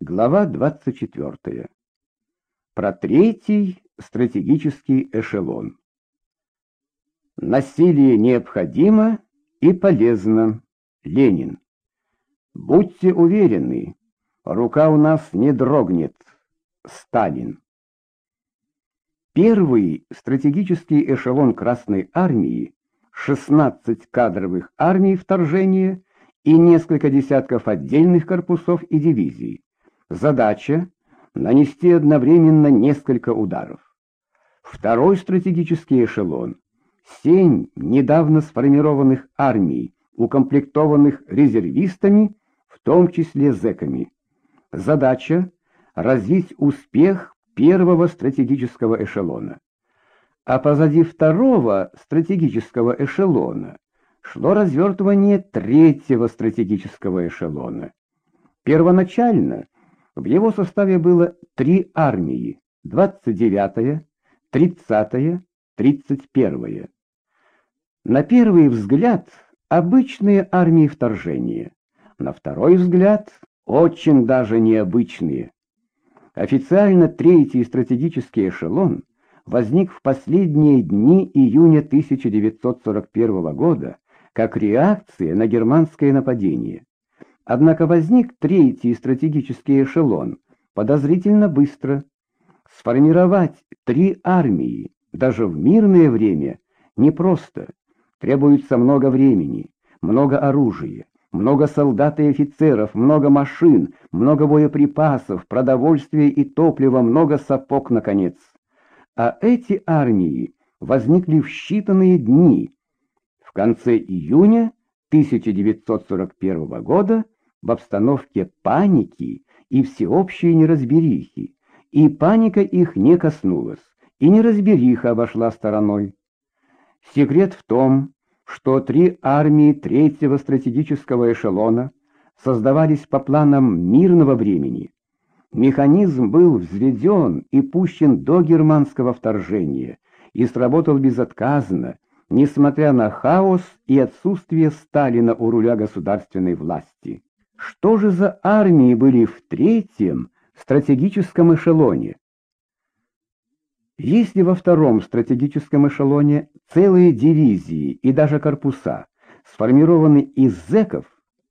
Глава 24. Про третий стратегический эшелон. Насилие необходимо и полезно. Ленин. Будьте уверены, рука у нас не дрогнет. Сталин. Первый стратегический эшелон Красной Армии, 16 кадровых армий вторжения и несколько десятков отдельных корпусов и дивизий. Задача — нанести одновременно несколько ударов. Второй стратегический эшелон — семь недавно сформированных армий, укомплектованных резервистами, в том числе зэками. Задача — развить успех первого стратегического эшелона. А позади второго стратегического эшелона шло развертывание третьего стратегического эшелона. Первоначально в его составе было три армии – 29-я, 30-я, 31-я. На первый взгляд обычные армии вторжения, на второй взгляд очень даже необычные. Официально третий стратегический эшелон возник в последние дни июня 1941 года как реакция на германское нападение. Однако возник третий стратегический эшелон подозрительно быстро. Сформировать три армии даже в мирное время непросто. Требуется много времени, много оружия, много солдат и офицеров, много машин, много боеприпасов, продовольствия и топлива, много сапог, наконец. А эти армии возникли в считанные дни, конце июня 1941 года в обстановке паники и всеобщей неразберихи, и паника их не коснулась, и неразбериха обошла стороной. Секрет в том, что три армии третьего стратегического эшелона создавались по планам мирного времени. Механизм был взведен и пущен до германского вторжения и сработал безотказно, несмотря на хаос и отсутствие Сталина у руля государственной власти. Что же за армии были в третьем стратегическом эшелоне? Если во втором стратегическом эшелоне целые дивизии и даже корпуса сформированы из зэков,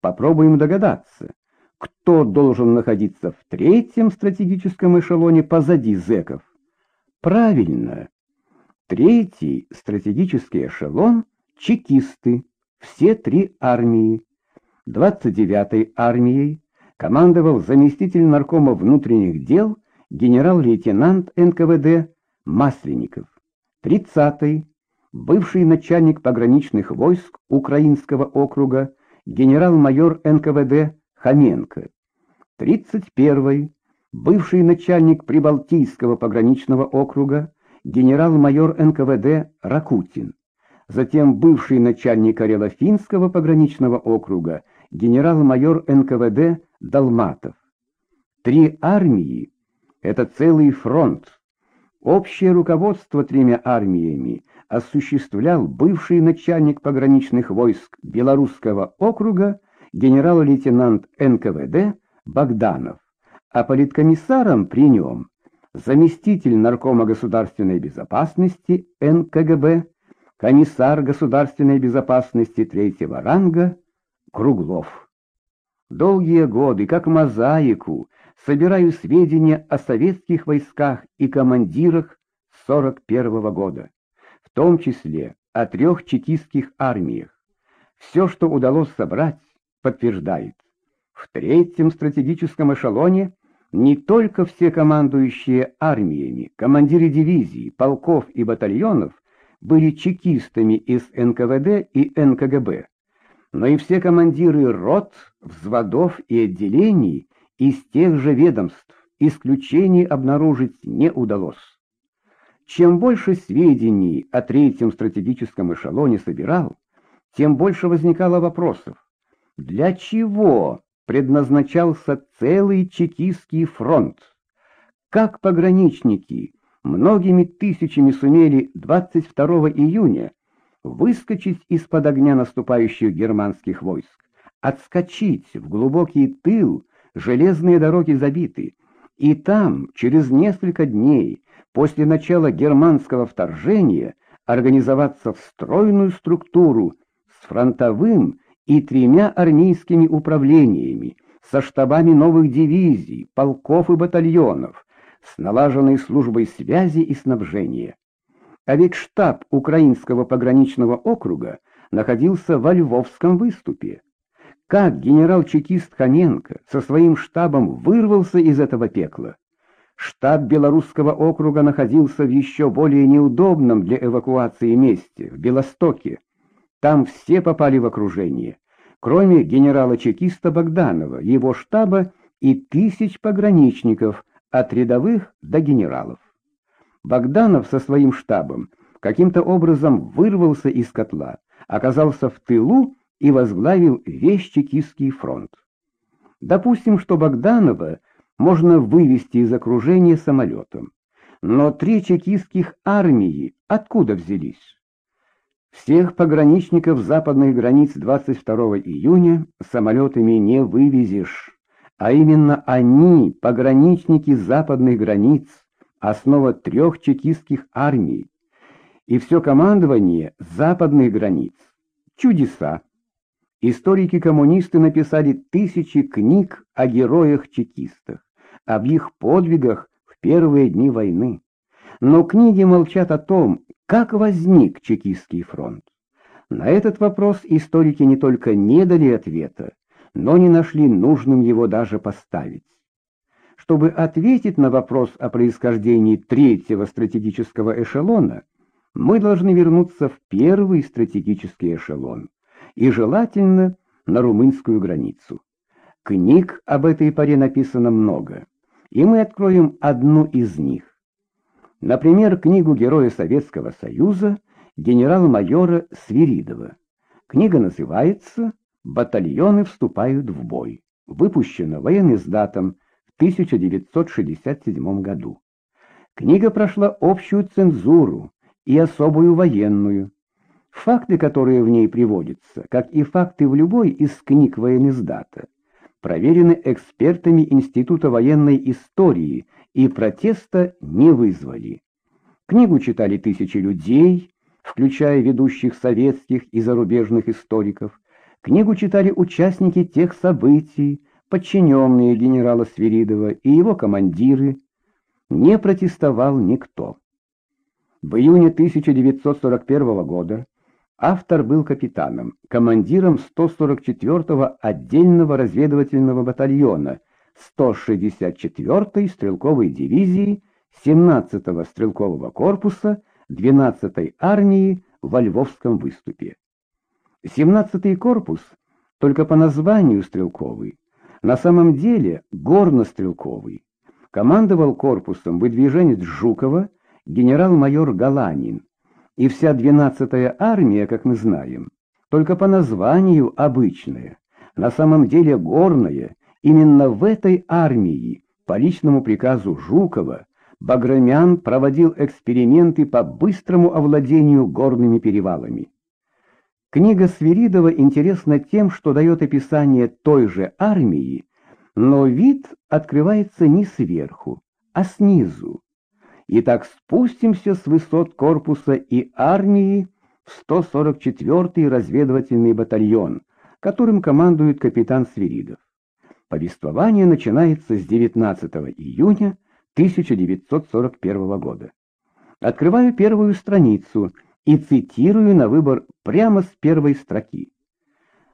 попробуем догадаться, кто должен находиться в третьем стратегическом эшелоне позади зэков. Правильно, Третий стратегический эшелон — чекисты, все три армии. 29-й армией командовал заместитель наркома внутренних дел генерал-лейтенант НКВД Масленников. 30-й — бывший начальник пограничных войск Украинского округа генерал-майор НКВД Хоменко. 31-й — бывший начальник Прибалтийского пограничного округа генерал-майор НКВД Ракутин, затем бывший начальник Карело-Финского пограничного округа генерал-майор НКВД Далматов. Три армии — это целый фронт. Общее руководство тремя армиями осуществлял бывший начальник пограничных войск Белорусского округа генерал-лейтенант НКВД Богданов, а политкомиссаром при нем заместитель наркома государственной безопасности НКГБ, комиссар государственной безопасности третьего ранга Круглов. Долгие годы, как мозаику, собираю сведения о советских войсках и командирах 41 -го года, в том числе о трех чекистских армиях. Все, что удалось собрать, подтверждает. В третьем стратегическом эшелоне – не только все командующие армиями, командиры дивизий, полков и батальонов были чекистами из НКВД и НКГБ, но и все командиры рот, взводов и отделений из тех же ведомств, исключений обнаружить не удалось. Чем больше сведений о третьем стратегическом эшелоне собирал, тем больше возникало вопросов. Для чего предназначался целый чекистский фронт. Как пограничники многими тысячами сумели 22 июня выскочить из-под огня наступающих германских войск, отскочить в глубокий тыл железные дороги забиты, и там через несколько дней после начала германского вторжения организоваться в стройную структуру с фронтовым и тремя армейскими управлениями, со штабами новых дивизий, полков и батальонов, с налаженной службой связи и снабжения. А ведь штаб Украинского пограничного округа находился во Львовском выступе. Как генерал-чекист Ханенко со своим штабом вырвался из этого пекла? Штаб Белорусского округа находился в еще более неудобном для эвакуации месте, в Белостоке. Там все попали в окружение, кроме генерала-чекиста Богданова, его штаба и тысяч пограничников, от рядовых до генералов. Богданов со своим штабом каким-то образом вырвался из котла, оказался в тылу и возглавил весь чекистский фронт. Допустим, что Богданова можно вывести из окружения самолетом. Но три чекистских армии откуда взялись? Всех пограничников западных границ 22 июня самолетами не вывезешь, а именно они, пограничники западных границ, основа трех чекистских армий, и все командование западных границ. Чудеса! Историки-коммунисты написали тысячи книг о героях-чекистах об их подвигах в первые дни войны. Но книги молчат о том, как возник Чекистский фронт. На этот вопрос историки не только не дали ответа, но не нашли нужным его даже поставить. Чтобы ответить на вопрос о происхождении третьего стратегического эшелона, мы должны вернуться в первый стратегический эшелон, и желательно на румынскую границу. Книг об этой паре написано много и мы откроем одну из них. Например, книгу Героя Советского Союза генерал-майора Свиридова. Книга называется «Батальоны вступают в бой», выпущена военноиздатом в 1967 году. Книга прошла общую цензуру и особую военную. Факты, которые в ней приводятся, как и факты в любой из книг военноиздата, проверены экспертами Института военной истории и протеста не вызвали. Книгу читали тысячи людей, включая ведущих советских и зарубежных историков. Книгу читали участники тех событий, подчиненные генерала Свиридова и его командиры. Не протестовал никто. В июне 1941 года Автор был капитаном, командиром 144-го отдельного разведывательного батальона 164-й стрелковой дивизии 17-го стрелкового корпуса 12-й армии во Львовском выступе. 17-й корпус только по названию стрелковый, на самом деле горнострелковый. Командовал корпусом выдвиженец Жукова генерал-майор Галанин, и вся 12-я армия, как мы знаем, только по названию обычная, на самом деле горная, именно в этой армии, по личному приказу Жукова, Баграмян проводил эксперименты по быстрому овладению горными перевалами. Книга Свиридова интересна тем, что дает описание той же армии, но вид открывается не сверху, а снизу. Итак, спустимся с высот корпуса и армии в 144-й разведывательный батальон, которым командует капитан Свиридов. Повествование начинается с 19 июня 1941 года. Открываю первую страницу и цитирую на выбор прямо с первой строки.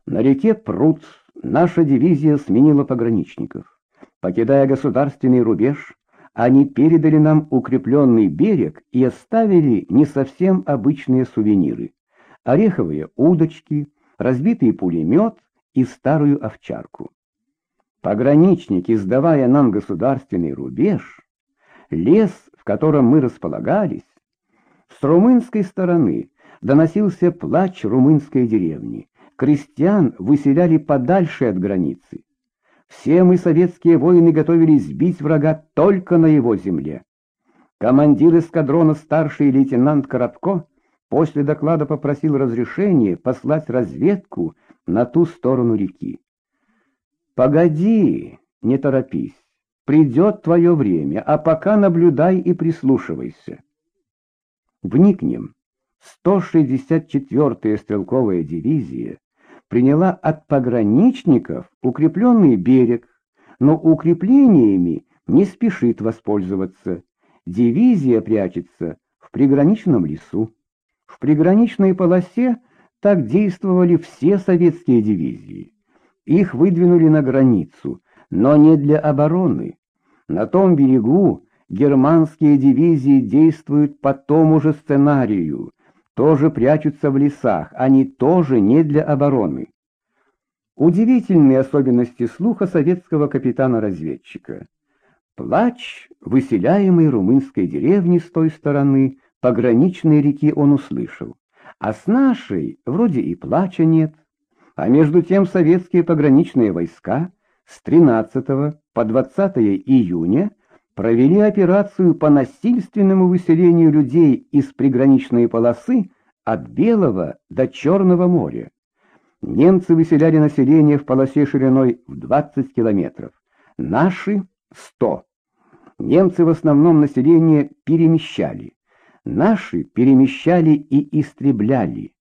На реке Прут наша дивизия сменила пограничников. Покидая государственный рубеж, они передали нам укрепленный берег и оставили не совсем обычные сувениры. Ореховые удочки, разбитый пулемет и старую овчарку. Пограничники, сдавая нам государственный рубеж, лес, в котором мы располагались, с румынской стороны доносился плач румынской деревни. Крестьян выселяли подальше от границы. Все мы, советские воины, готовились сбить врага только на его земле. Командир эскадрона старший лейтенант Коротко после доклада попросил разрешения послать разведку на ту сторону реки. «Погоди, не торопись. Придет твое время, а пока наблюдай и прислушивайся. Вникнем. 164-я стрелковая дивизия приняла от пограничников укрепленный берег, но укреплениями не спешит воспользоваться. Дивизия прячется в приграничном лесу. В приграничной полосе так действовали все советские дивизии. Их выдвинули на границу, но не для обороны. На том берегу германские дивизии действуют по тому же сценарию, тоже прячутся в лесах, они тоже не для обороны. Удивительные особенности слуха советского капитана-разведчика. Плач выселяемой румынской деревни с той стороны пограничной реки он услышал, а с нашей вроде и плача нет. А между тем советские пограничные войска с 13 по 20 июня провели операцию по насильственному выселению людей из приграничной полосы от Белого до Черного моря. Немцы выселяли население в полосе шириной в 20 километров, наши 100. Немцы в основном население перемещали, наши перемещали и истребляли.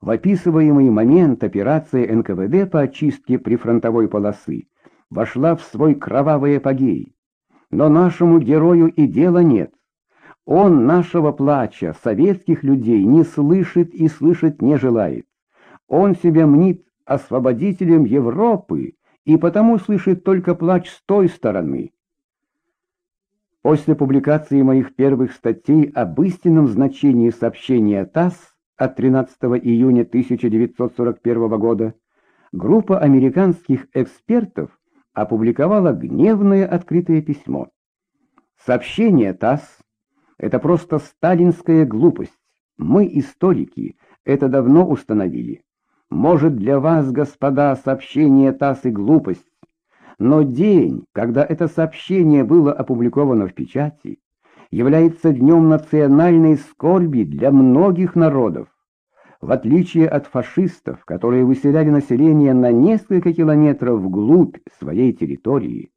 В описываемый момент операция НКВД по очистке прифронтовой полосы вошла в свой кровавый апогей. Но нашему герою и дела нет. Он нашего плача, советских людей, не слышит и слышать не желает. Он себя мнит освободителем Европы и потому слышит только плач с той стороны. После публикации моих первых статей об истинном значении сообщения ТАСС от 13 июня 1941 года группа американских экспертов опубликовала гневное открытое письмо. Сообщение ТАСС — это просто сталинская глупость. Мы, историки, это давно установили. Может, для вас, господа, сообщение ТАСС и глупость, но день, когда это сообщение было опубликовано в печати, является днем национальной скорби для многих народов. В отличие от фашистов, которые выселяли население на несколько километров вглубь своей территории,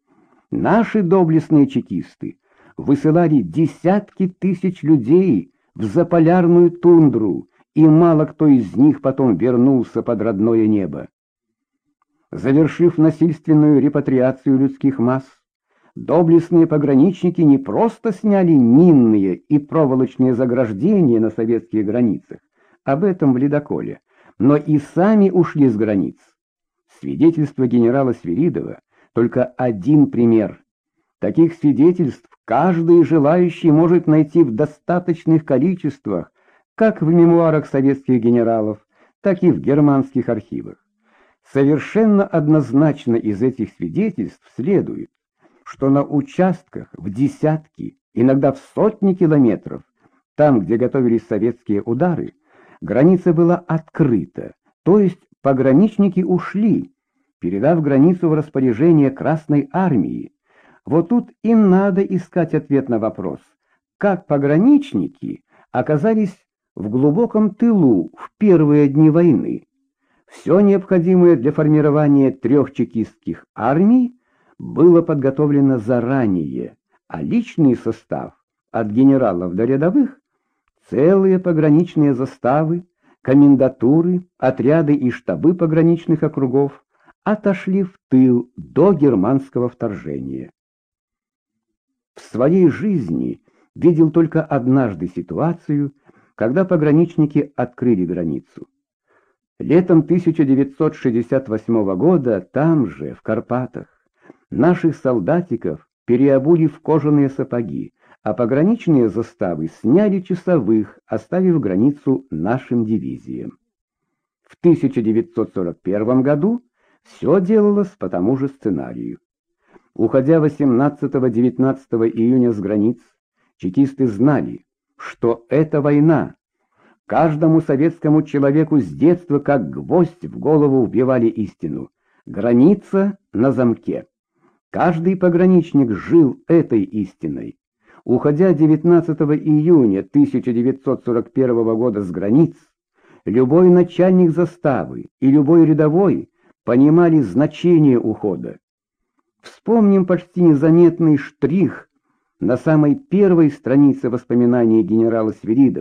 наши доблестные чекисты высылали десятки тысяч людей в заполярную тундру, и мало кто из них потом вернулся под родное небо. Завершив насильственную репатриацию людских масс, доблестные пограничники не просто сняли минные и проволочные заграждения на советских границах, об этом в ледоколе, но и сами ушли с границ. Свидетельство генерала Свиридова — только один пример. Таких свидетельств каждый желающий может найти в достаточных количествах как в мемуарах советских генералов, так и в германских архивах. Совершенно однозначно из этих свидетельств следует, что на участках в десятки, иногда в сотни километров, там, где готовились советские удары, граница была открыта, то есть пограничники ушли, передав границу в распоряжение Красной Армии. Вот тут и надо искать ответ на вопрос, как пограничники оказались в глубоком тылу в первые дни войны. Все необходимое для формирования трех чекистских армий было подготовлено заранее, а личный состав от генералов до рядовых, целые пограничные заставы, комендатуры, отряды и штабы пограничных округов отошли в тыл до германского вторжения. В своей жизни видел только однажды ситуацию, когда пограничники открыли границу. Летом 1968 года там же, в Карпатах, наших солдатиков переобули в кожаные сапоги, а пограничные заставы сняли часовых, оставив границу нашим дивизиям. В 1941 году все делалось по тому же сценарию. Уходя 18-19 июня с границ, чекисты знали, что это война, Каждому советскому человеку с детства как гвоздь в голову вбивали истину. Граница на замке. Каждый пограничник жил этой истиной. Уходя 19 июня 1941 года с границ, любой начальник заставы и любой рядовой понимали значение ухода. Вспомним почти незаметный штрих на самой первой странице воспоминаний генерала Свиридова.